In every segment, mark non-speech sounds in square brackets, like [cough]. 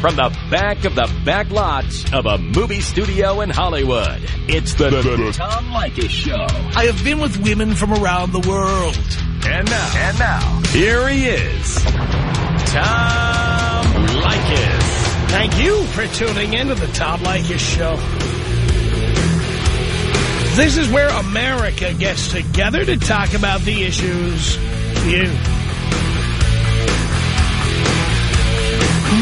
From the back of the back lots of a movie studio in Hollywood, it's the, the, the Tom Leykis Show. I have been with women from around the world. And now, and now, here he is, Tom Leykis. Thank you for tuning in to the Tom Leykis Show. This is where America gets together to talk about the issues you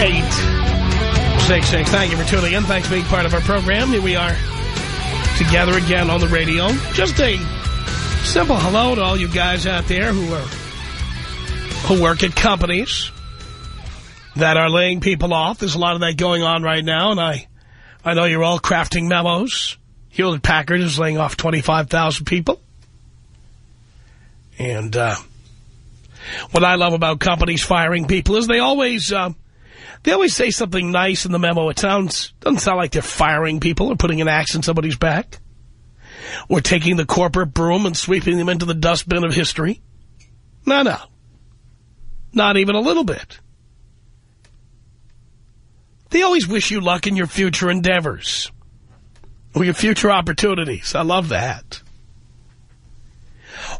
1-800-5800-866. Thank you for tuning in. Thanks for being part of our program. Here we are together again on the radio. Just a simple hello to all you guys out there who are who work at companies that are laying people off. There's a lot of that going on right now, and I, I know you're all crafting memos. Hewlett-Packard is laying off 25,000 people. And uh, what I love about companies firing people is they always uh, they always say something nice in the memo. It sounds doesn't sound like they're firing people or putting an axe in somebody's back or taking the corporate broom and sweeping them into the dustbin of history. No, no. Not even a little bit. They always wish you luck in your future endeavors or your future opportunities. I love that.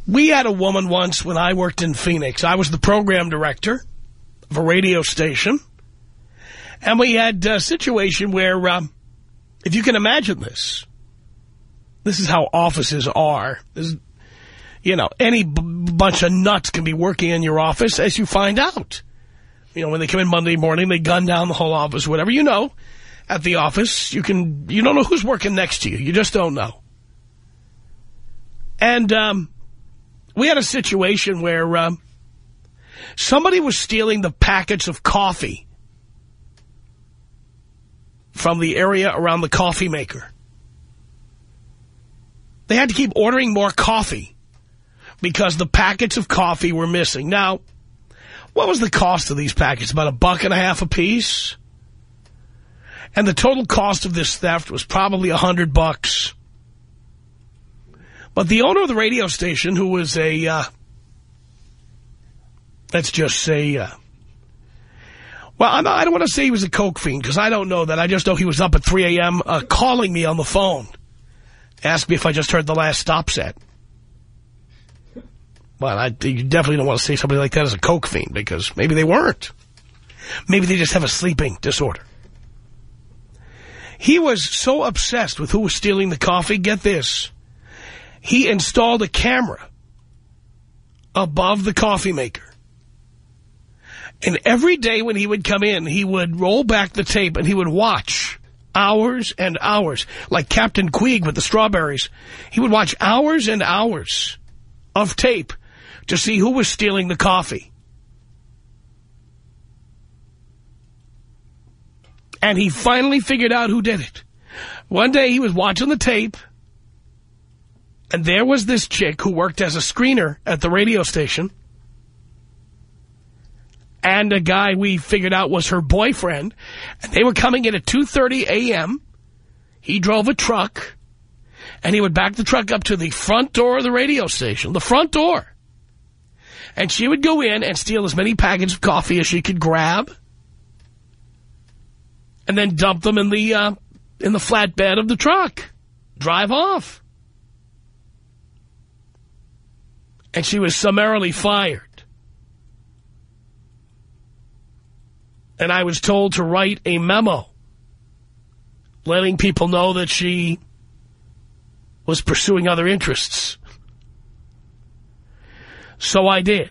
We had a woman once when I worked in Phoenix. I was the program director of a radio station. And we had a situation where, um, if you can imagine this, this is how offices are. This, you know, any bunch of nuts can be working in your office as you find out. You know, when they come in Monday morning, they gun down the whole office, whatever. You know, at the office, you can, you don't know who's working next to you. You just don't know. And, um, we had a situation where, um, somebody was stealing the packets of coffee from the area around the coffee maker. They had to keep ordering more coffee because the packets of coffee were missing. Now, what was the cost of these packets? About a buck and a half a piece? And the total cost of this theft was probably a hundred bucks. But the owner of the radio station, who was a, uh, let's just say, uh, well, I'm, I do not want to say he was a coke fiend, because I don't know that. I just know he was up at 3 a.m. Uh, calling me on the phone. Asked me if I just heard the last stop set. Well, I, you definitely don't want to say somebody like that as a coke fiend, because maybe they weren't. Maybe they just have a sleeping disorder. He was so obsessed with who was stealing the coffee, get this. He installed a camera above the coffee maker. And every day when he would come in, he would roll back the tape and he would watch hours and hours, like Captain Queeg with the strawberries. He would watch hours and hours of tape to see who was stealing the coffee. And he finally figured out who did it. One day he was watching the tape, and there was this chick who worked as a screener at the radio station, and a guy we figured out was her boyfriend. And they were coming in at 2.30 a.m. He drove a truck, and he would back the truck up to the front door of the radio station, the front door. And she would go in and steal as many packets of coffee as she could grab, and then dump them in the uh, in the flatbed of the truck. Drive off. And she was summarily fired. And I was told to write a memo letting people know that she was pursuing other interests. So I did.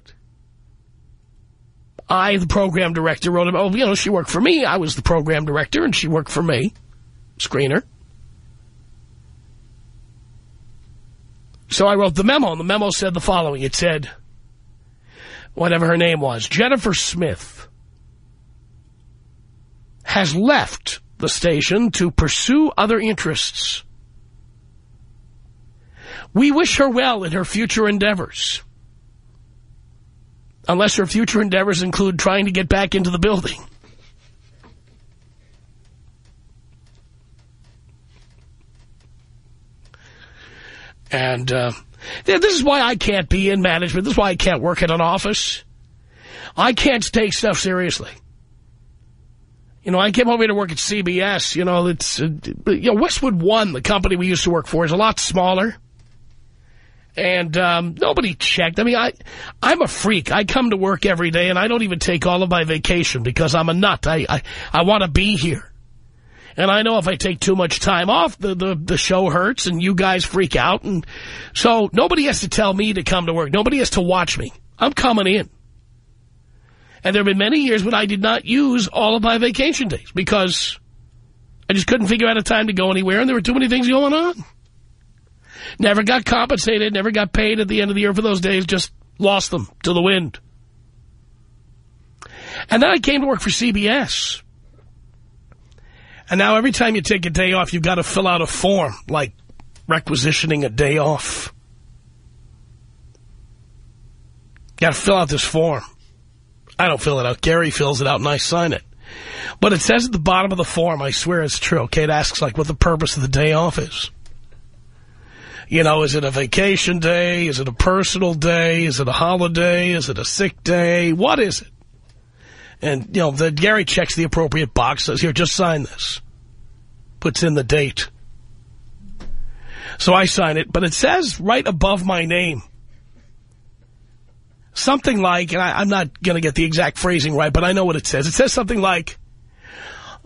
I, the program director, wrote, oh, you know, she worked for me. I was the program director, and she worked for me, screener. So I wrote the memo, and the memo said the following. It said, whatever her name was, Jennifer Smith has left the station to pursue other interests. We wish her well in her future endeavors. Unless her future endeavors include trying to get back into the building. And uh, this is why I can't be in management. This is why I can't work at an office. I can't take stuff seriously. You know, I came over here to work at CBS. You know, it's uh, you know Westwood One, the company we used to work for, is a lot smaller. And um, nobody checked. I mean, I, I'm a freak. I come to work every day, and I don't even take all of my vacation because I'm a nut. I, I, I want to be here. And I know if I take too much time off, the, the, the show hurts and you guys freak out. And so nobody has to tell me to come to work. Nobody has to watch me. I'm coming in. And there have been many years when I did not use all of my vacation days because I just couldn't figure out a time to go anywhere and there were too many things going on. Never got compensated, never got paid at the end of the year for those days, just lost them to the wind. And then I came to work for CBS. And now every time you take a day off, you've got to fill out a form, like requisitioning a day off. You got to fill out this form. I don't fill it out. Gary fills it out and I sign it. But it says at the bottom of the form, I swear it's true, okay? It asks, like, what the purpose of the day off is. You know, is it a vacation day? Is it a personal day? Is it a holiday? Is it a sick day? What is it? And, you know, the Gary checks the appropriate box, says, here, just sign this. Puts in the date. So I sign it, but it says right above my name, something like, and I, am not going to get the exact phrasing right, but I know what it says. It says something like,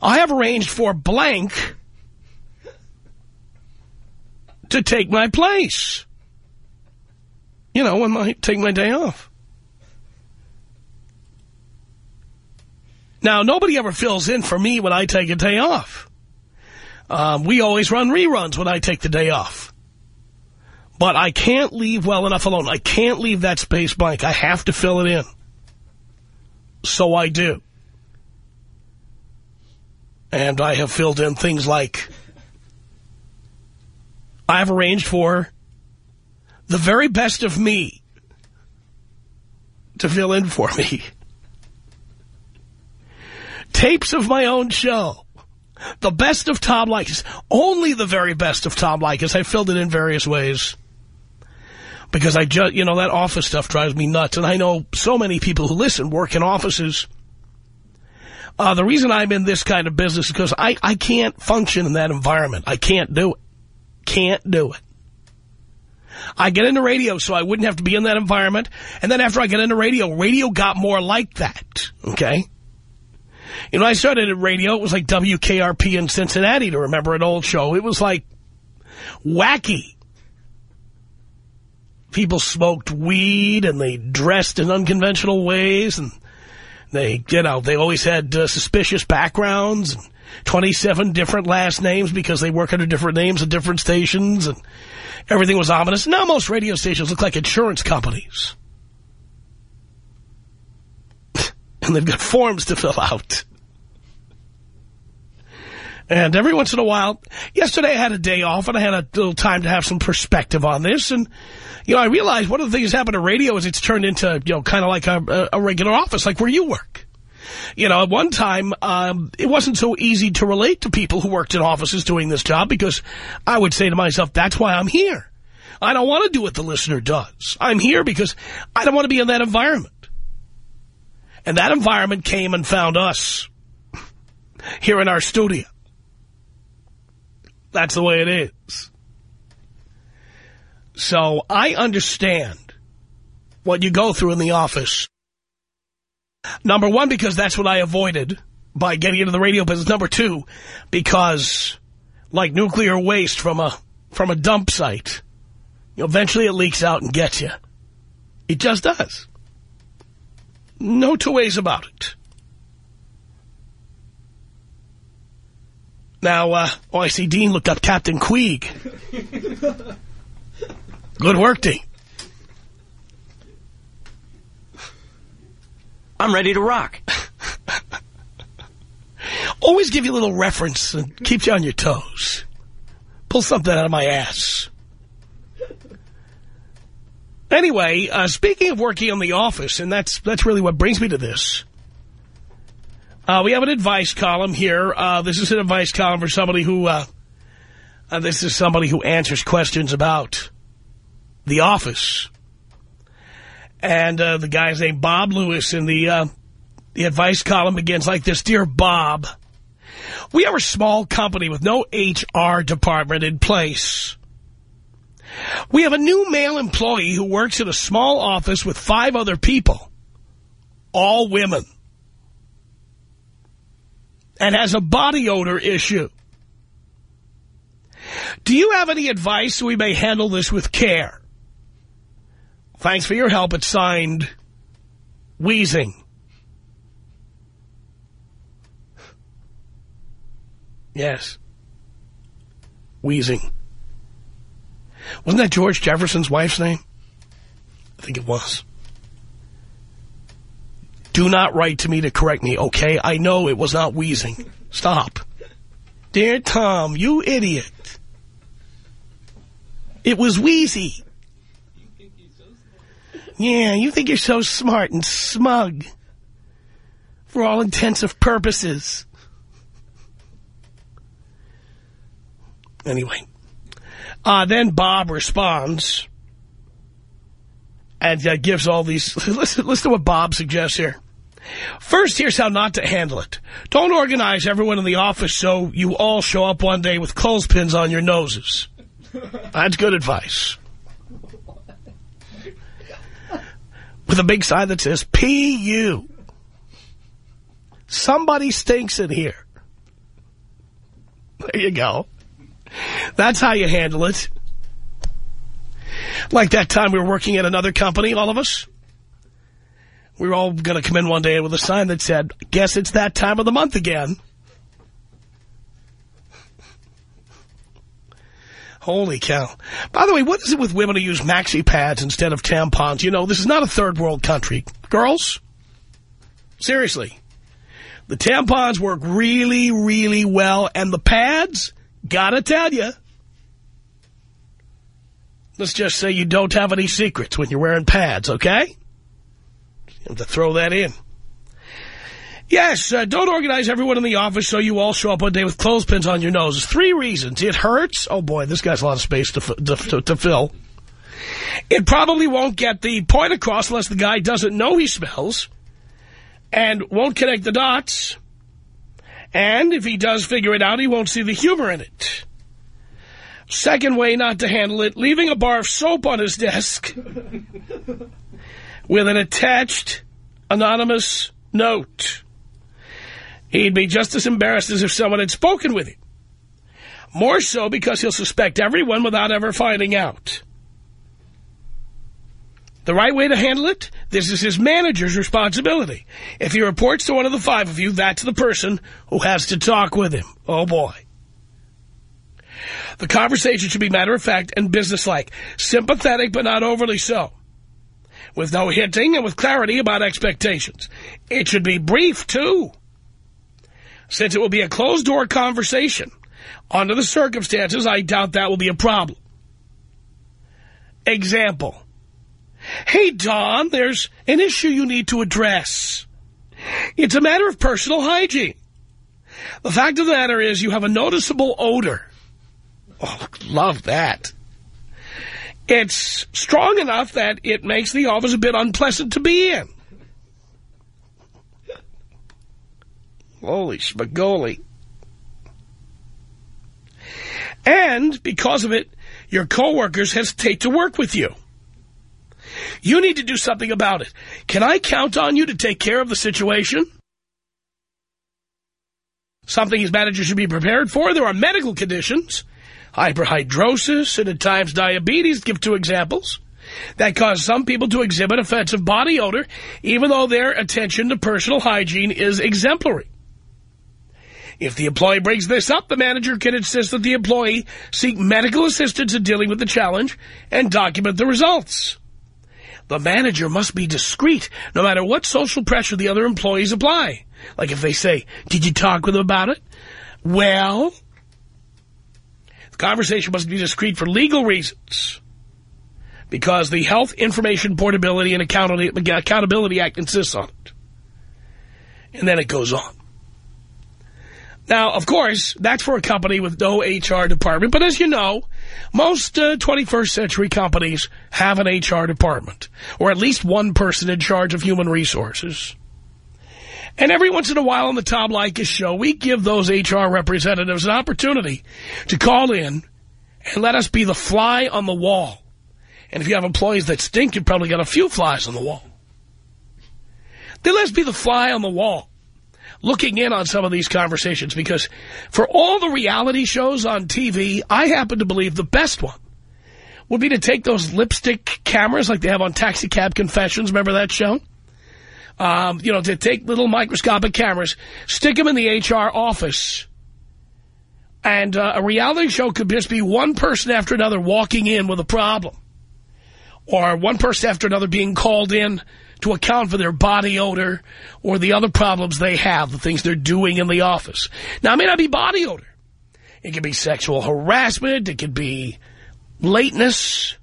I have arranged for blank to take my place. You know, when I take my day off. Now, nobody ever fills in for me when I take a day off. Um, we always run reruns when I take the day off. But I can't leave well enough alone. I can't leave that space blank. I have to fill it in. So I do. And I have filled in things like I've arranged for the very best of me to fill in for me. Tapes of my own show. The best of Tom Leykis. Only the very best of Tom Leykis. I filled it in various ways. Because I just, you know, that office stuff drives me nuts. And I know so many people who listen work in offices. Uh, the reason I'm in this kind of business is because I, I can't function in that environment. I can't do it. Can't do it. I get into radio so I wouldn't have to be in that environment. And then after I get into radio, radio got more like that. Okay? You know, I started at radio. It was like WKRP in Cincinnati, to remember an old show. It was like wacky. People smoked weed and they dressed in unconventional ways and they, you know, they always had uh, suspicious backgrounds and 27 different last names because they work under different names at different stations and everything was ominous. Now most radio stations look like insurance companies. [laughs] and they've got forms to fill out. And every once in a while, yesterday I had a day off and I had a little time to have some perspective on this. And, you know, I realized one of the things that's happened to radio is it's turned into, you know, kind of like a, a regular office, like where you work. You know, at one time, um, it wasn't so easy to relate to people who worked in offices doing this job because I would say to myself, that's why I'm here. I don't want to do what the listener does. I'm here because I don't want to be in that environment. And that environment came and found us [laughs] here in our studio. That's the way it is. So I understand what you go through in the office. Number one, because that's what I avoided by getting into the radio business. Number two, because like nuclear waste from a from a dump site, eventually it leaks out and gets you. It just does. No two ways about it. Now, uh, oh, I see Dean looked up Captain Queeg. [laughs] Good work, Dean. I'm ready to rock. [laughs] always give you a little reference and keeps you on your toes. Pull something out of my ass. Anyway, uh, speaking of working in the office, and that's that's really what brings me to this. Uh, we have an advice column here. Uh, this is an advice column for somebody who, uh, uh, this is somebody who answers questions about the office. And uh, the guy's named Bob Lewis, and the, uh, the advice column begins like this. Dear Bob, we are a small company with no HR department in place. We have a new male employee who works in a small office with five other people, all women and has a body odor issue. Do you have any advice so we may handle this with care? Thanks for your help. It's signed, Wheezing. Yes. Wheezing. Wasn't that George Jefferson's wife's name? I think it was. Do not write to me to correct me, okay? I know it was not wheezing. Stop. Dear Tom, you idiot. It was Weezy. Yeah, you think you're so smart and smug. For all intents intensive purposes. Anyway. Uh, then Bob responds and uh, gives all these... [laughs] Listen, listen to what Bob suggests here. First, here's how not to handle it. Don't organize everyone in the office so you all show up one day with clothespins on your noses. That's good advice. With a big sign that says P.U. Somebody stinks in here. There you go. That's how you handle it. Like that time we were working at another company, all of us we were all going to come in one day with a sign that said, guess it's that time of the month again. Holy cow. By the way, what is it with women who use maxi pads instead of tampons? You know, this is not a third world country. Girls, seriously. The tampons work really, really well, and the pads, gotta tell you, let's just say you don't have any secrets when you're wearing pads, okay? to throw that in. Yes, uh, don't organize everyone in the office so you all show up one day with clothespins on your noses. Three reasons. It hurts. Oh, boy, this guy's a lot of space to, to, to, to fill. It probably won't get the point across unless the guy doesn't know he smells and won't connect the dots. And if he does figure it out, he won't see the humor in it. Second way not to handle it, leaving a bar of soap on his desk with an attached anonymous note. He'd be just as embarrassed as if someone had spoken with him. More so because he'll suspect everyone without ever finding out. The right way to handle it, this is his manager's responsibility. If he reports to one of the five of you, that's the person who has to talk with him. Oh, boy. The conversation should be matter-of-fact and businesslike. Sympathetic, but not overly so with no hinting and with clarity about expectations. It should be brief, too. Since it will be a closed-door conversation, under the circumstances, I doubt that will be a problem. Example. Hey, Don, there's an issue you need to address. It's a matter of personal hygiene. The fact of the matter is you have a noticeable odor. Oh, love that. It's strong enough that it makes the office a bit unpleasant to be in. Holy spagoli. And because of it, your coworkers hesitate to work with you. You need to do something about it. Can I count on you to take care of the situation? Something his manager should be prepared for. There are medical conditions hyperhidrosis, and at times diabetes, give two examples, that cause some people to exhibit offensive body odor, even though their attention to personal hygiene is exemplary. If the employee brings this up, the manager can insist that the employee seek medical assistance in dealing with the challenge and document the results. The manager must be discreet, no matter what social pressure the other employees apply. Like if they say, did you talk with them about it? Well, the conversation must be discreet for legal reasons because the Health Information Portability and Accountability Act insists on it. And then it goes on. Now, of course, that's for a company with no HR department. But as you know, most uh, 21st century companies have an HR department, or at least one person in charge of human resources. And every once in a while on the Tom Leykis show, we give those HR representatives an opportunity to call in and let us be the fly on the wall and if you have employees that stink, you've probably got a few flies on the wall. Then let's be the fly on the wall looking in on some of these conversations because for all the reality shows on TV, I happen to believe the best one would be to take those lipstick cameras like they have on Taxi Cab Confessions. Remember that show? Um, you know, to take little microscopic cameras, stick them in the HR office. And uh, a reality show could just be one person after another walking in with a problem or one person after another being called in to account for their body odor or the other problems they have, the things they're doing in the office. Now, it may not be body odor. It could be sexual harassment. It could be lateness.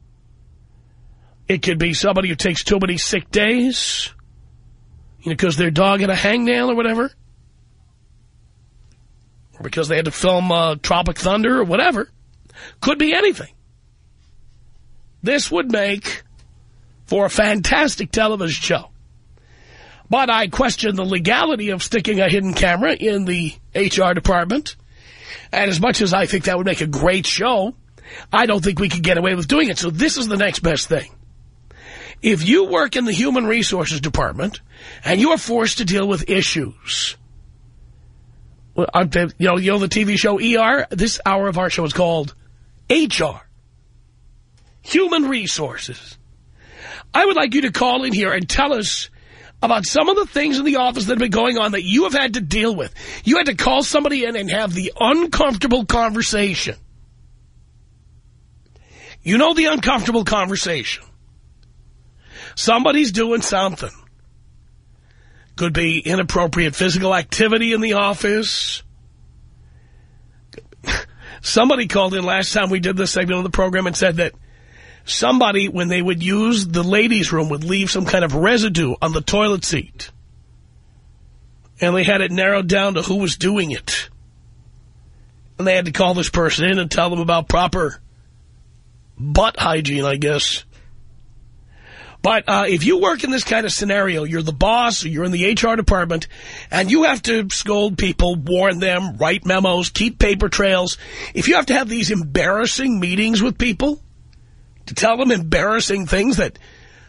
It could be somebody who takes too many sick days, you know, because their dog had a hangnail or whatever. Or because they had to film uh, Tropic Thunder or whatever. Could be anything. This would make for a fantastic television show. But I question the legality of sticking a hidden camera in the HR department. And as much as I think that would make a great show, I don't think we could get away with doing it. So this is the next best thing. If you work in the human resources department and you are forced to deal with issues, you know, you know the TV show ER? This hour of our show is called HR human resources. I would like you to call in here and tell us about some of the things in the office that have been going on that you have had to deal with. You had to call somebody in and have the uncomfortable conversation. You know the uncomfortable conversation. Somebody's doing something. Could be inappropriate physical activity in the office. [laughs] Somebody called in last time we did this segment of the program and said that somebody, when they would use the ladies' room, would leave some kind of residue on the toilet seat. And they had it narrowed down to who was doing it. And they had to call this person in and tell them about proper butt hygiene, I guess. But uh, if you work in this kind of scenario, you're the boss, you're in the HR department, and you have to scold people, warn them, write memos, keep paper trails. If you have to have these embarrassing meetings with people, to tell them embarrassing things that,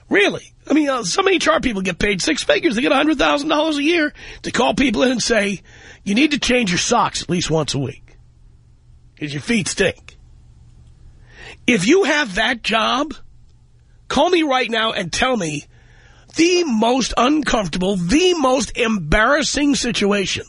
really, I mean, uh, some HR people get paid six figures. They get $100,000 a year to call people in and say, you need to change your socks at least once a week because your feet stink. If you have that job, call me right now and tell me the most uncomfortable, the most embarrassing situation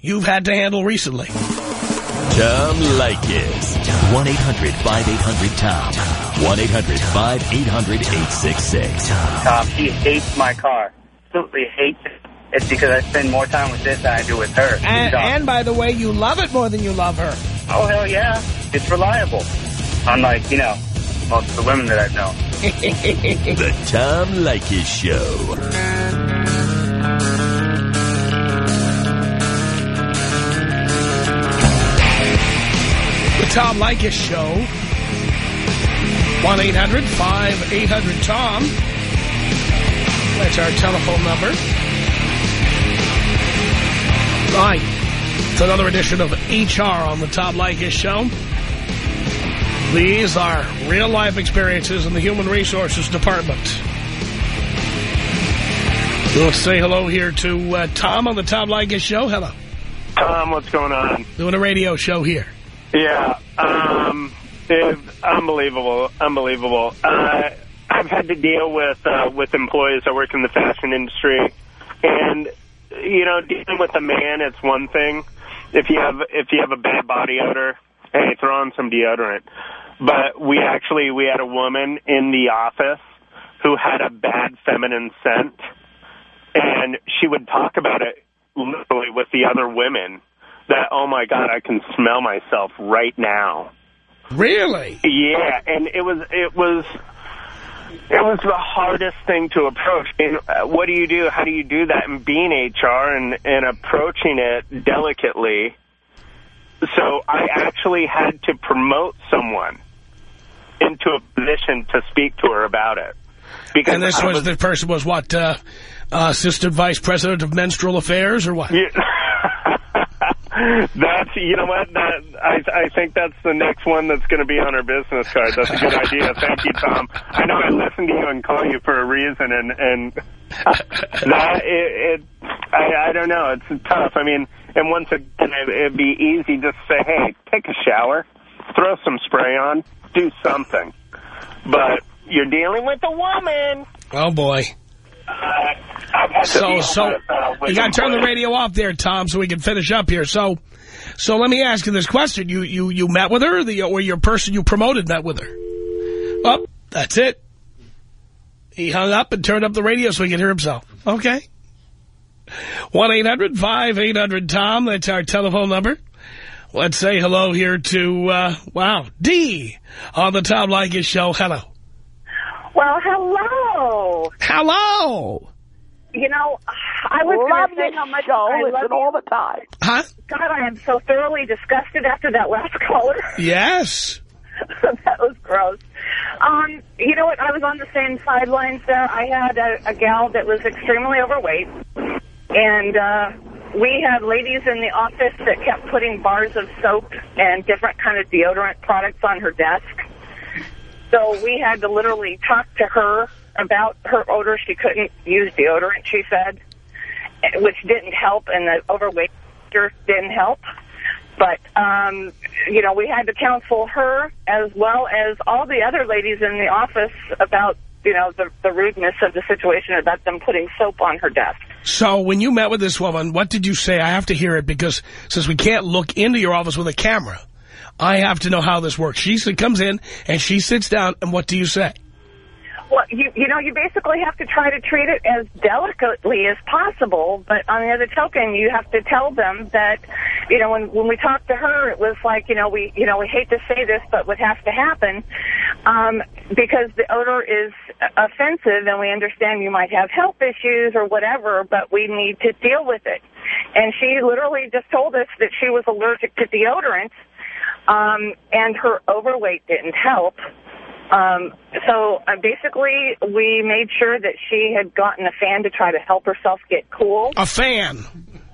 you've had to handle recently. Tom Leykis. 1-800-5800-TOM. 1-800-5800-866. Tom, she hates my car. Absolutely hates it. It's because I spend more time with this than I do with her. And, and by the way, you love it more than you love her. Oh, hell yeah. It's reliable. Unlike, you know, most of the women that I've known. [laughs] the Tom Leykis Show. The Tom Leykis Show. 1-800-5800-TOM. That's our telephone number. Right. It's another edition of HR on the Tom Leykis Show. These are real-life experiences in the Human Resources Department. To say hello here to uh, Tom on the Tom Leykis Show? Hello. Tom, what's going on? Doing a radio show here. Yeah, um, unbelievable, unbelievable. Uh, I've had to deal with uh, with employees that work in the fashion industry, and you know, dealing with a man, it's one thing. If you have if you have a bad body odor, hey, throw on some deodorant. But we actually we had a woman in the office who had a bad feminine scent, and she would talk about it literally with the other women that, oh my God, I can smell myself right now. Really? Yeah, and it was, it was, it was the hardest thing to approach. And uh, what do you do? How do you do that? And being HR and, and approaching it delicately. So I actually had to promote someone into a position to speak to her about it. Because and this was, was, the person was what, uh, uh, assistant vice president of menstrual affairs or what? Yeah. [laughs] that's, you know what, that, I, I think that's the next one that's going to be on our business card. That's a good idea. Thank you, Tom. I know I listened to you and call you for a reason, and, and that, it, it I, I don't know, it's tough. I mean, and once again, it, it'd be easy just to say, hey, take a shower, throw some spray on, do something. But you're dealing with a woman. Oh, boy. Uh, so, so uh, you got to turn the radio off there, Tom, so we can finish up here. So, so let me ask you this question: You, you, you met with her, the or your person you promoted met with her? Oh, that's it. He hung up and turned up the radio so he could hear himself. Okay. One eight hundred five eight hundred Tom. That's our telephone number. Let's say hello here to uh, wow D on the Tom Leykis show. Hello. Well, hello. Hello. You know, I was love say how much show. I listen all the time. Huh? God, I am so thoroughly disgusted after that last [laughs] caller. Yes. [laughs] that was gross. Um, you know what? I was on the same sidelines there. I had a, a gal that was extremely overweight, and uh, we had ladies in the office that kept putting bars of soap and different kind of deodorant products on her desk. So we had to literally talk to her about her odor. She couldn't use deodorant, she said, which didn't help, and the overweight didn't help. But, um, you know, we had to counsel her as well as all the other ladies in the office about, you know, the, the rudeness of the situation about them putting soap on her desk. So when you met with this woman, what did you say? I have to hear it because since we can't look into your office with a camera, I have to know how this works. She comes in and she sits down, and what do you say? Well, you, you know, you basically have to try to treat it as delicately as possible, but on the other token, you have to tell them that, you know, when, when we talked to her, it was like, you know, we, you know, we hate to say this, but what has to happen, um, because the odor is offensive and we understand you might have health issues or whatever, but we need to deal with it. And she literally just told us that she was allergic to deodorant um, and her overweight didn't help. Um, so uh, basically, we made sure that she had gotten a fan to try to help herself get cool. A fan?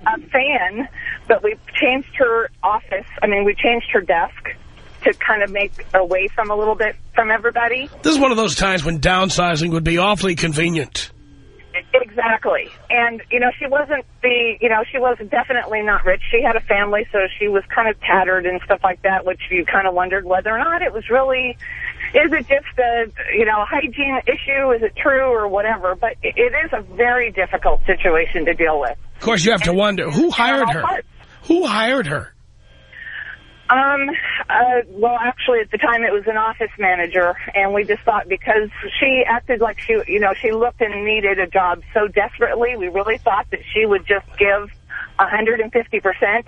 A fan, but we changed her office. I mean, we changed her desk to kind of make away from a little bit from everybody. This is one of those times when downsizing would be awfully convenient. Exactly. And, you know, she wasn't the, you know, she was definitely not rich. She had a family, so she was kind of tattered and stuff like that, which you kind of wondered whether or not it was really, is it just a, you know, hygiene issue? Is it true or whatever? But it is a very difficult situation to deal with. Of course, you have to wonder, who hired her? Who hired her? Um, uh, well, actually, at the time, it was an office manager, and we just thought because she acted like she, you know, she looked and needed a job so desperately, we really thought that she would just give 150%,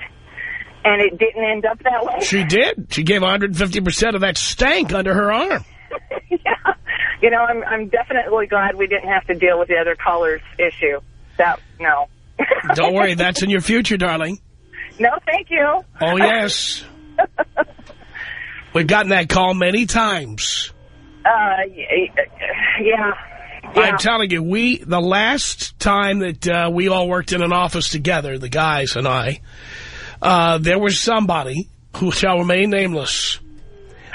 and it didn't end up that way. She did. She gave 150% of that stank under her arm. [laughs] yeah. You know, I'm, I'm definitely glad we didn't have to deal with the other callers issue. That, no. Don't worry, [laughs] that's in your future, darling. No, thank you. Oh, yes. [laughs] We've gotten that call many times. Uh, yeah. yeah. I'm telling you, we the last time that uh, we all worked in an office together, the guys and I, uh, there was somebody who shall remain nameless.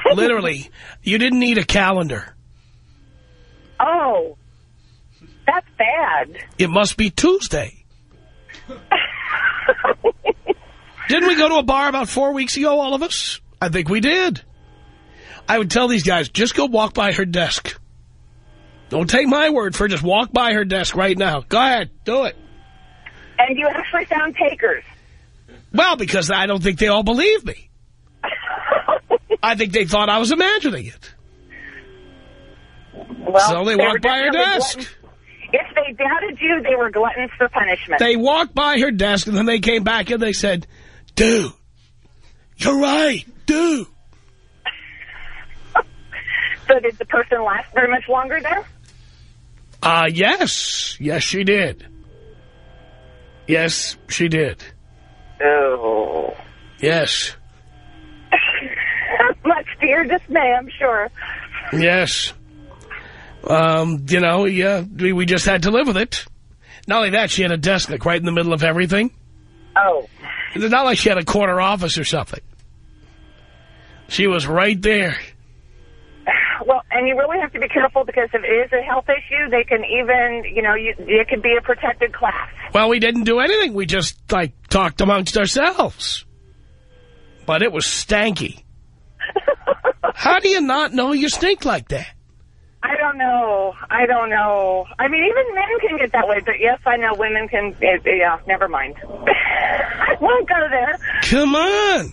[laughs] Literally, you didn't need a calendar. Oh, that's bad. It must be Tuesday. [laughs] Didn't we go to a bar about four weeks ago, all of us? I think we did. I would tell these guys, just go walk by her desk. Don't take my word for it. Just walk by her desk right now. Go ahead. Do it. And you actually found takers. Well, because I don't think they all believe me. [laughs] I think they thought I was imagining it. Well, so they, they walked by her desk. If they doubted you, they were gluttons for punishment. They walked by her desk and then they came back and they said, dude, you're right, dude. [laughs] so did the person last very much longer there? Uh, yes. Yes, she did. Yes, she did. Oh. Yes. [laughs] Much to your dismay, I'm sure. Yes. Um, you know, we, we just had to live with it. Not only that, she had a desk like right in the middle of everything. Oh. It's not like she had a corner office or something. She was right there. Well, and you really have to be careful because if it is a health issue, they can even, you know, you, it could be a protected class. Well, we didn't do anything. We just, like, talked amongst ourselves. But it was stanky. [laughs] How do you not know you stink like that? I don't know. I don't know. I mean, even men can get that way, but yes, I know women can. Eh, eh, yeah, never mind. [laughs] I won't go there. Come on.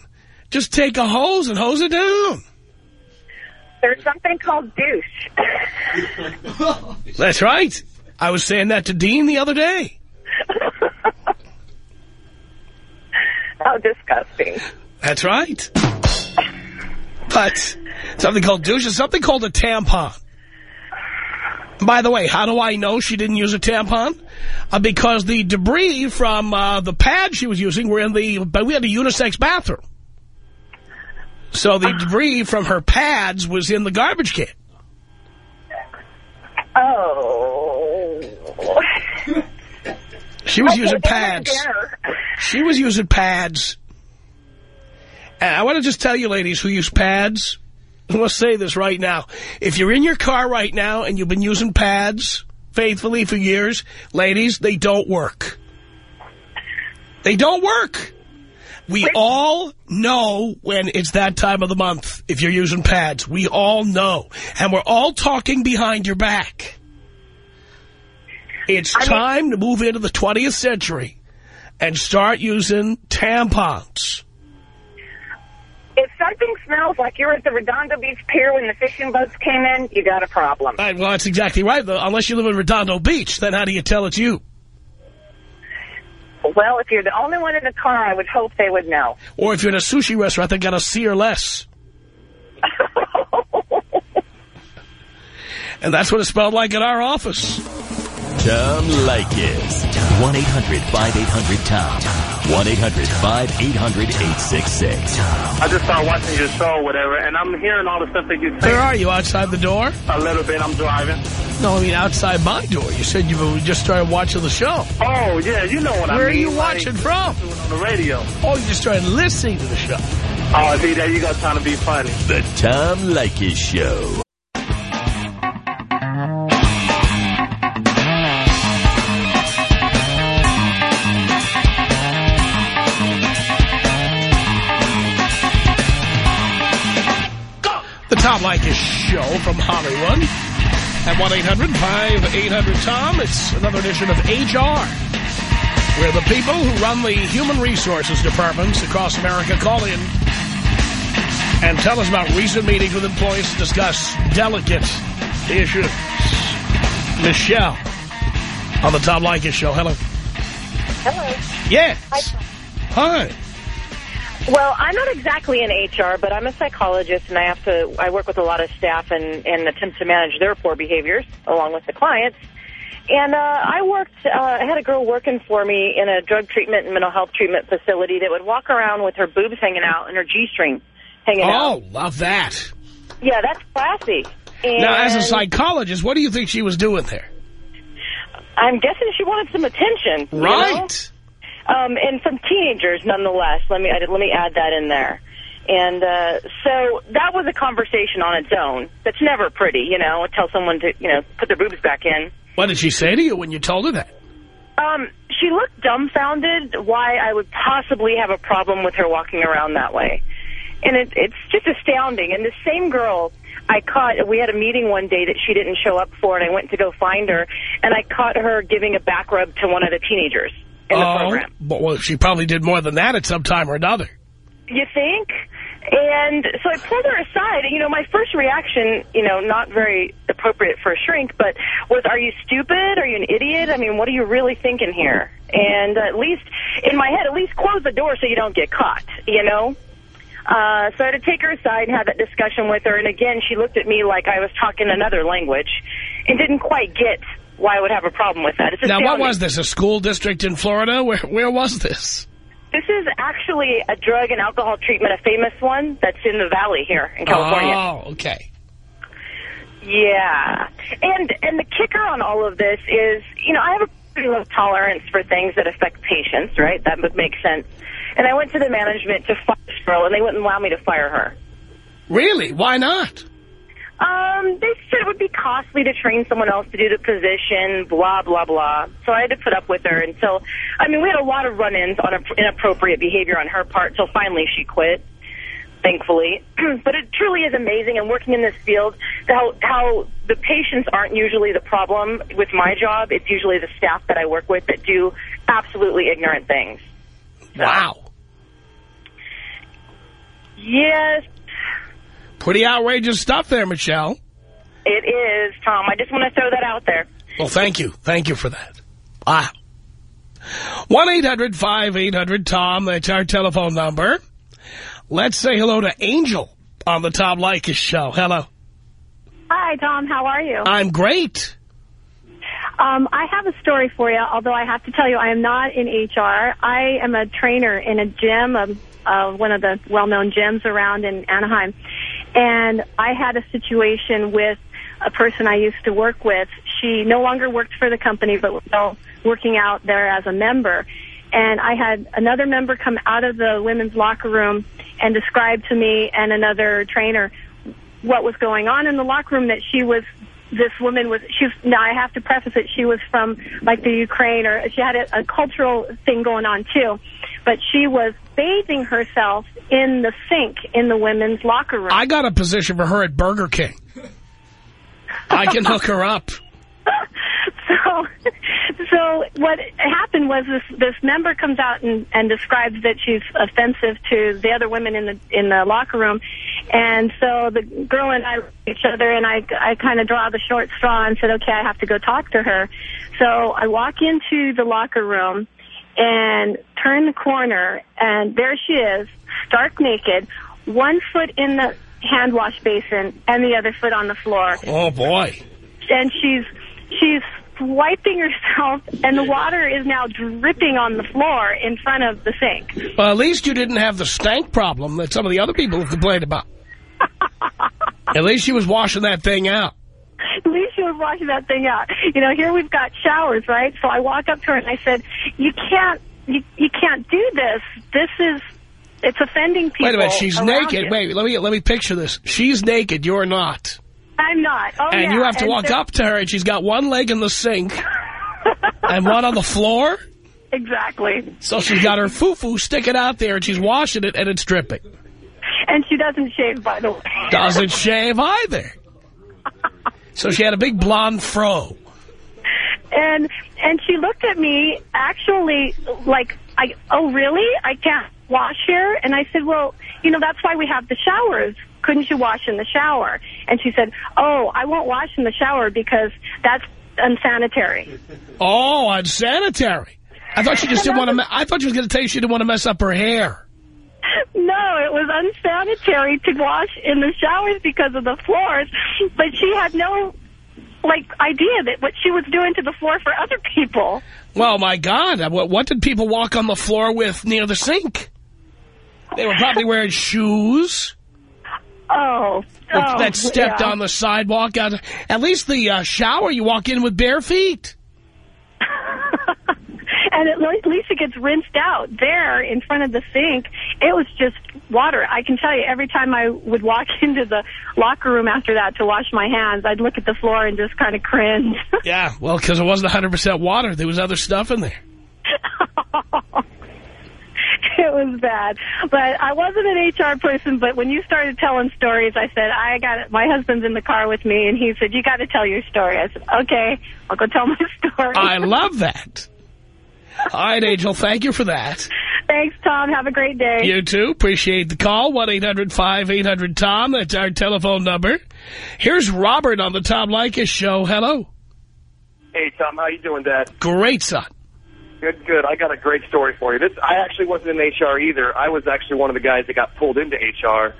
Just take a hose and hose it down. There's something called douche. [laughs] That's right. I was saying that to Dean the other day. [laughs] How disgusting. That's right. But something called douche is something called a tampon. By the way, how do I know she didn't use a tampon? Uh, because the debris from uh, the pad she was using were in the, but we had a unisex bathroom. So the debris from her pads was in the garbage can. Oh. She was Okay, using pads. She was using pads. And I want to just tell you, ladies, who use pads. Let's say this right now. If you're in your car right now and you've been using pads faithfully for years, ladies, they don't work. They don't work. We all know when it's that time of the month if you're using pads. We all know. And we're all talking behind your back. It's time to move into the 20th century and start using tampons. If something smells like you're at the Redondo Beach Pier when the fishing boats came in, you got a problem. Right, well, that's exactly right. though. Unless you live in Redondo Beach, then how do you tell it's you? Well, if you're the only one in the car, I would hope they would know. Or if you're in a sushi restaurant, they got a C or less. [laughs] And that's what it smelled like in our office. Tom Leykis. 1-800-5800-TOM. 1-800-5800-866. I just started watching your show whatever, and I'm hearing all the stuff that you Where say. are you, outside the door? A little bit, I'm driving. No, I mean outside my door. You said you just started watching the show. Oh, yeah, you know what I mean. Where are you like, watching from? On the radio. Oh, you just started listening to the show. Oh, see, there you go, trying to be funny. The Tom Leykis Show. Tom Leykis Show from Hollywood. At 1-800-5800-TOM, it's another edition of HR, where the people who run the human resources departments across America call in and tell us about recent meetings with employees to discuss delicate issues. Michelle on the Tom Leykis Show. Hello. Hello. Yes. Hi. Hi. Well, I'm not exactly in HR, but I'm a psychologist, and I have to. I work with a lot of staff and, and attempt to manage their poor behaviors along with the clients. And uh, I worked. Uh, I had a girl working for me in a drug treatment and mental health treatment facility that would walk around with her boobs hanging out and her g-string hanging out. Oh, love that. Yeah, that's classy. And Now, as a psychologist, what do you think she was doing there? I'm guessing she wanted some attention. you know? Um, and from teenagers, nonetheless. Let me let me add that in there. And uh, so that was a conversation on its own. That's never pretty, you know. Tell someone to, you know, put their boobs back in. What did she say to you when you told her that? Um, she looked dumbfounded why I would possibly have a problem with her walking around that way. And it, it's just astounding. And the same girl I caught, we had a meeting one day that she didn't show up for, and I went to go find her, and I caught her giving a back rub to one of the teenagers in the oh, program. but well, she probably did more than that at some time or another. You think? And so I pulled her aside, you know, my first reaction, you know, not very appropriate for a shrink, but was, are you stupid? Are you an idiot? I mean, what are you really thinking here? And at least, in my head, at least close the door so you don't get caught, you know? Uh, so I had to take her aside and have that discussion with her. And again, she looked at me like I was talking another language and didn't quite get why I would have a problem with that. Now, what was this, a school district in Florida? Where, where was this? This is actually a drug and alcohol treatment, a famous one that's in the valley here in California. Oh, okay. Yeah. And and the kicker on all of this is, you know, I have a pretty low tolerance for things that affect patients, right? That would make sense. And I went to the management to fire this girl, and they wouldn't allow me to fire her. Really? Why not? Um, they said it would be costly to train someone else to do the position, blah, blah, blah. So I had to put up with her until, I mean, we had a lot of run-ins on inappropriate behavior on her part until finally she quit, thankfully. [clears throat] but it truly is amazing, and working in this field, how, how the patients aren't usually the problem with my job. It's usually the staff that I work with that do absolutely ignorant things. Wow. Yes, Pretty outrageous stuff there, Michelle. it is, Tom. I just want to throw that out there. Well, thank you. Thank you for that. Wow. 1-800-5800-TOM. That's our telephone number. Let's say hello to Angel on the Tom Leykis show. Hello. Hi, Tom. How are you? I'm great. Um, I have a story for you, although I have to tell you I am not in HR. I am a trainer in a gym, um, uh, one of the well-known gyms around in Anaheim. And I had a situation with a person I used to work with. She no longer worked for the company, but was still working out there as a member. And I had another member come out of the women's locker room and describe to me and another trainer what was going on in the locker room, that she was this woman was she now I have to preface it she was from like the Ukraine or she had a, a cultural thing going on too but she was bathing herself in the sink in the women's locker room I got a position for her at Burger King. I can hook her up. [laughs] so so what happened was this this member comes out and, and describes that she's offensive to the other women in the in the locker room and so the girl and I each other and I I kind of draw the short straw and said okay I have to go talk to her so I walk into the locker room and turn the corner and there she is stark naked one foot in the hand wash basin and the other foot on the floor Oh, boy. and she's she's wiping herself, and the water is now dripping on the floor in front of the sink. Well, at least you didn't have the stank problem that some of the other people have complained about. [laughs] At least she was washing that thing out. [laughs] At least she was washing that thing out. You know, here we've got showers, right? So I walk up to her and I said, "You can't, you you can't do this. This is." It's offending people. Wait a minute, she's naked. you." Wait, let me let me picture this. She's naked, you're not. I'm not. Oh, and yeah. you have to and walk up to her, and she's got one leg in the sink and one on the floor. [laughs] Exactly. So she's got her foo-foo sticking out there, and she's washing it, and it's dripping. And she doesn't shave, by the way. Doesn't shave either. [laughs] So she had a big blonde fro. And and she looked at me actually like, I oh really? I can't wash here? And I said, well, you know, that's why we have the showers. Couldn't you wash in the shower? And she said, oh, I won't wash in the shower because that's unsanitary. Oh, unsanitary. I thought she just didn't want to. I thought she was going to tell you she didn't want to mess up her hair. No, it was unsanitary to wash in the showers because of the floors, but she had no like idea that what she was doing to the floor for other people. Well, my God, what, what did people walk on the floor with near the sink? They were probably wearing shoes Oh, that, oh, that stepped yeah. on the sidewalk. At least the uh, shower, you walk in with bare feet. [laughs] and at least, it gets rinsed out. There, in front of the sink, it was just water. I can tell you, every time I would walk [laughs] into the locker room after that to wash my hands, I'd look at the floor and just kind of cringe. [laughs] Yeah, well, because it wasn't 100% water. There was other stuff in there. [laughs] it was bad. But I wasn't an HR person, but when you started telling stories, I said, I got it. My husband's in the car with me, and he said, you got to tell your story. I said, okay, I'll go tell my story. I love that. All right, Angel, thank you for that. Thanks, Tom. Have a great day. You too. Appreciate the call. 1-800-5800-TOM. That's our telephone number. Here's Robert on the Tom Leykis show. Hello. Hey, Tom. How you doing, Dad? Great, son. Good, good. I got a great story for you. This I actually wasn't in HR either. I was actually one of the guys that got pulled into HR.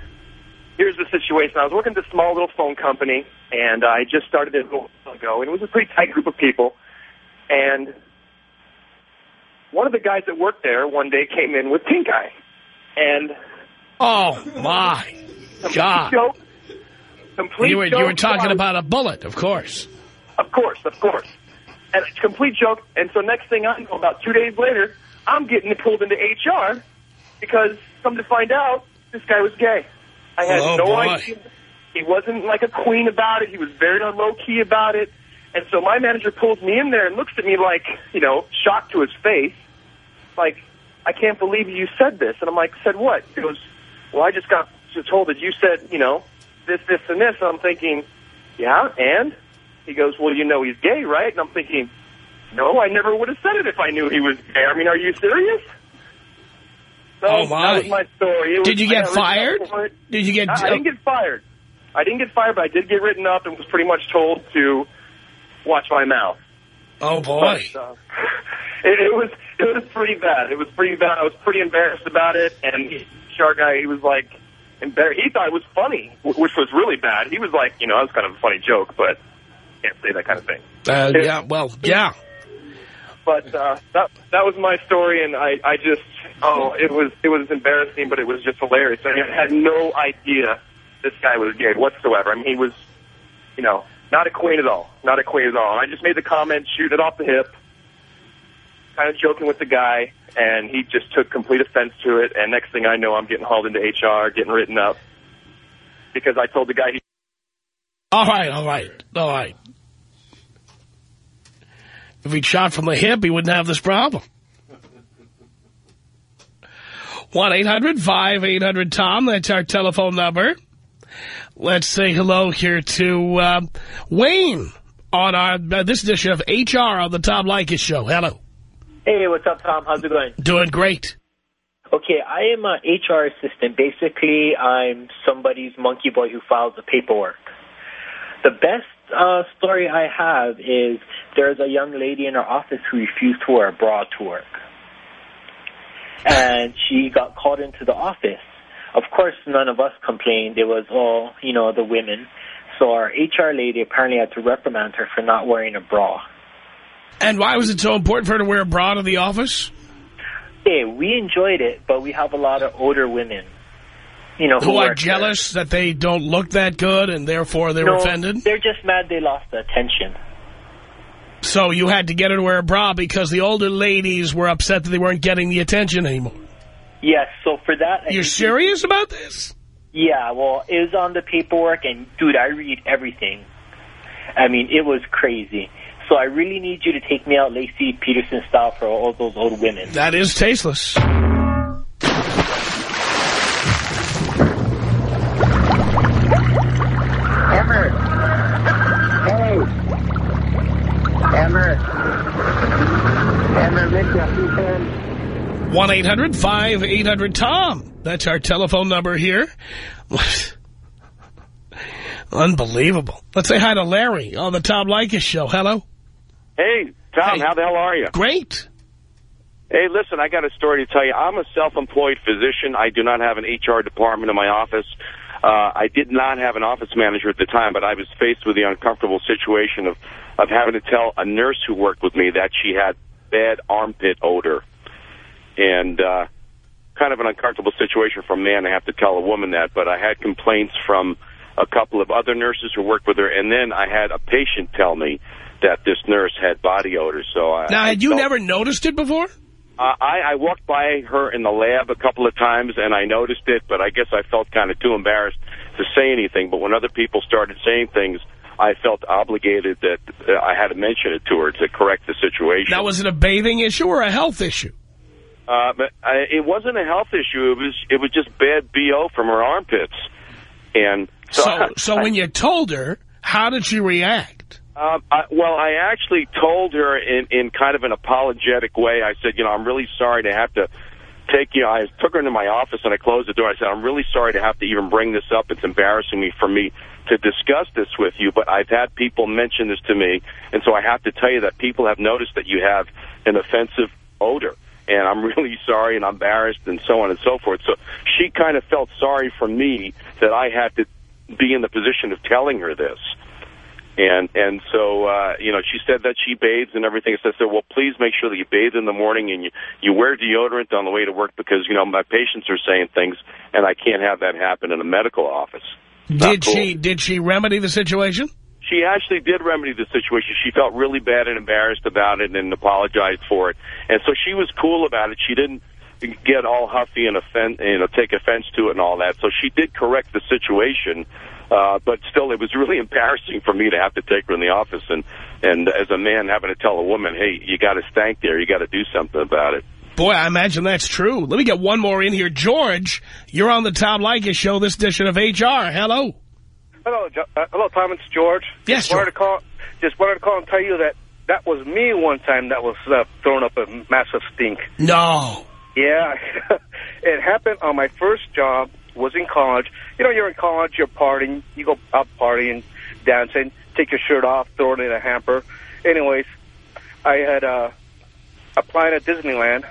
Here's the situation. I was working at a small little phone company, and I just started it a little while ago, and it was a pretty tight group of people. And one of the guys that worked there one day came in with pink eye. And Oh, my God. joke, complete You were, joke. you were talking about a bullet, of course. Of course, of course. And it's a complete joke. And so next thing I know, about two days later, I'm getting pulled into HR because come to find out, this guy was gay. I had Oh, no boy. idea. He wasn't like a queen about it. He was very low-key about it. And so my manager pulls me in there and looks at me like, you know, shocked to his face. Like, I can't believe you said this. And I'm like, said what? He goes, well, I just got told that you said, you know, this, this, and this. And I'm thinking, yeah, and? He goes, well, you know he's gay, right? And I'm thinking, no, I never would have said it if I knew he was gay. I mean, are you serious? So Oh, my. That was my story. It was- Did you get fired? up for it. Did you get... I, I didn't get fired. I didn't get fired, but I did get written up and was pretty much told to watch my mouth. oh, boy. But, uh, [laughs] it, it was it was pretty bad. It was pretty bad. I was pretty embarrassed about it. And the HR guy, he was like embarrassed. He thought it was funny, which was really bad. He was like, you know, that was kind of a funny joke, but can't say that kind of thing. Uh, yeah, well, yeah. But uh, that that was my story, and I I just oh it was it was embarrassing, but it was just hilarious. I, mean, I had no idea this guy was gay whatsoever. I mean, he was, you know, not a queen at all, not a queen at all. I just made the comment, shoot it off the hip, kind of joking with the guy, and he just took complete offense to it. And next thing I know, I'm getting hauled into HR, getting written up because I told the guy he All right, all right, all right. If he'd shot from the hip, he wouldn't have this problem. 1-800-5800-TOM. That's our telephone number. Let's say hello here to uh, Wayne on our uh, this edition of HR on the Tom Leykis show. Hello. Hey, what's up, Tom? How's it going? Doing great. Okay, I am an HR assistant. Basically, I'm somebody's monkey boy who files the paperwork. The best uh, story I have is there's a young lady in our office who refused to wear a bra to work. And she got called into the office. Of course, none of us complained. It was all, you know, the women. So our HR lady apparently had to reprimand her for not wearing a bra. And why was it so important for her to wear a bra to the office? Hey, we enjoyed it, but we have a lot of older women, you know, Who are work jealous that they don't look that good and therefore they're no, offended? They're just mad they lost the attention. So you had to get her to wear a bra because the older ladies were upset that they weren't getting the attention anymore. Yes, so for that... I You're serious about this? Yeah, well, it was on the paperwork, and dude, I read everything. I mean, it was crazy. So I really need you to take me out Laci Peterson style for all those old women. That is tasteless. Emmer. Hey. Emmer. Emmer, Mitchell, 1-800-5800-TOM. That's our telephone number here. [laughs] Unbelievable. Let's say hi to Larry on the Tom Leykis show. Hello. Hey, Tom, Hey. how the hell are you? Great. Hey, listen, I got a story to tell you. I'm a self-employed physician. I do not have an HR department in my office. Uh, I did not have an office manager at the time, but I was faced with the uncomfortable situation of, of having to tell a nurse who worked with me that she had bad armpit odor. And uh, kind of an uncomfortable situation for a man to have to tell a woman that, but I had complaints from a couple of other nurses who worked with her, and then I had a patient tell me that this nurse had body odor. So I, Now, I had you never noticed it before? uh, I, I walked by her in the lab a couple of times, and I noticed it, but I guess I felt kind of too embarrassed to say anything. But when other people started saying things, I felt obligated that uh, I had to mention it to her to correct the situation. Now, was it a bathing issue or a health issue? Uh, but I, it wasn't a health issue. It was it was just bad bo from her armpits, and so So, [laughs] so when you told her, how did she react? Um, I, well, I actually told her in, in kind of an apologetic way. I said, you know, I'm really sorry to have to take you know, I took her into my office and I closed the door. I said, I'm really sorry to have to even bring this up. It's embarrassing me for me to discuss this with you, but I've had people mention this to me, and so I have to tell you that people have noticed that you have an offensive odor. And I'm [laughs] really sorry and I'm embarrassed and so on and so forth. So she kind of felt sorry for me that I had to be in the position of telling her this. And and so uh, you know she said that she bathes and everything. So I said, well, please make sure that you bathe in the morning and you you wear deodorant on the way to work because you know my patients are saying things and I can't have that happen in a medical office. Did cool. she did she remedy the situation? She actually did remedy the situation. She felt really bad and embarrassed about it and apologized for it. And so she was cool about it. She didn't get all huffy and offend, you know, take offense to it and all that. So she did correct the situation, uh, but still, it was really [laughs] embarrassing for me to have to take her in the office and and as a man having to tell a woman, hey, you got to stank there, you got to do something about it. Boy, I imagine that's true. Let me get one more in here. George, you're on the Tom Leykis show, this edition of HR. Hello. Hello, uh, hello, Tom. It's George. Yes, just wanted to call. Just wanted to call and tell you that that was me one time that was uh, throwing up a massive stink. No. Yeah, [laughs] it happened on my first job. Was in college. You know, you're in college, you're partying, you go out partying, dancing, take your shirt off, throw it in a hamper. Anyways, I had uh, applied at Disneyland,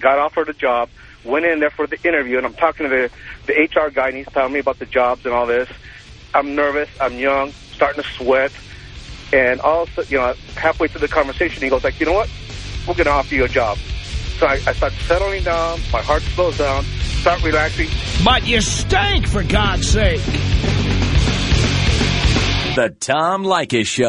got offered a job, went in there for the interview, and I'm talking to the, the HR guy, and he's telling me about the jobs and all this. I'm nervous, I'm young, starting to sweat, and all you know, halfway through the conversation, he goes like, you know what, we're going to offer you a job. So I, I start settling down. My heart slows down. Start relaxing. But you stink, for God's sake. The Tom Leykis Show.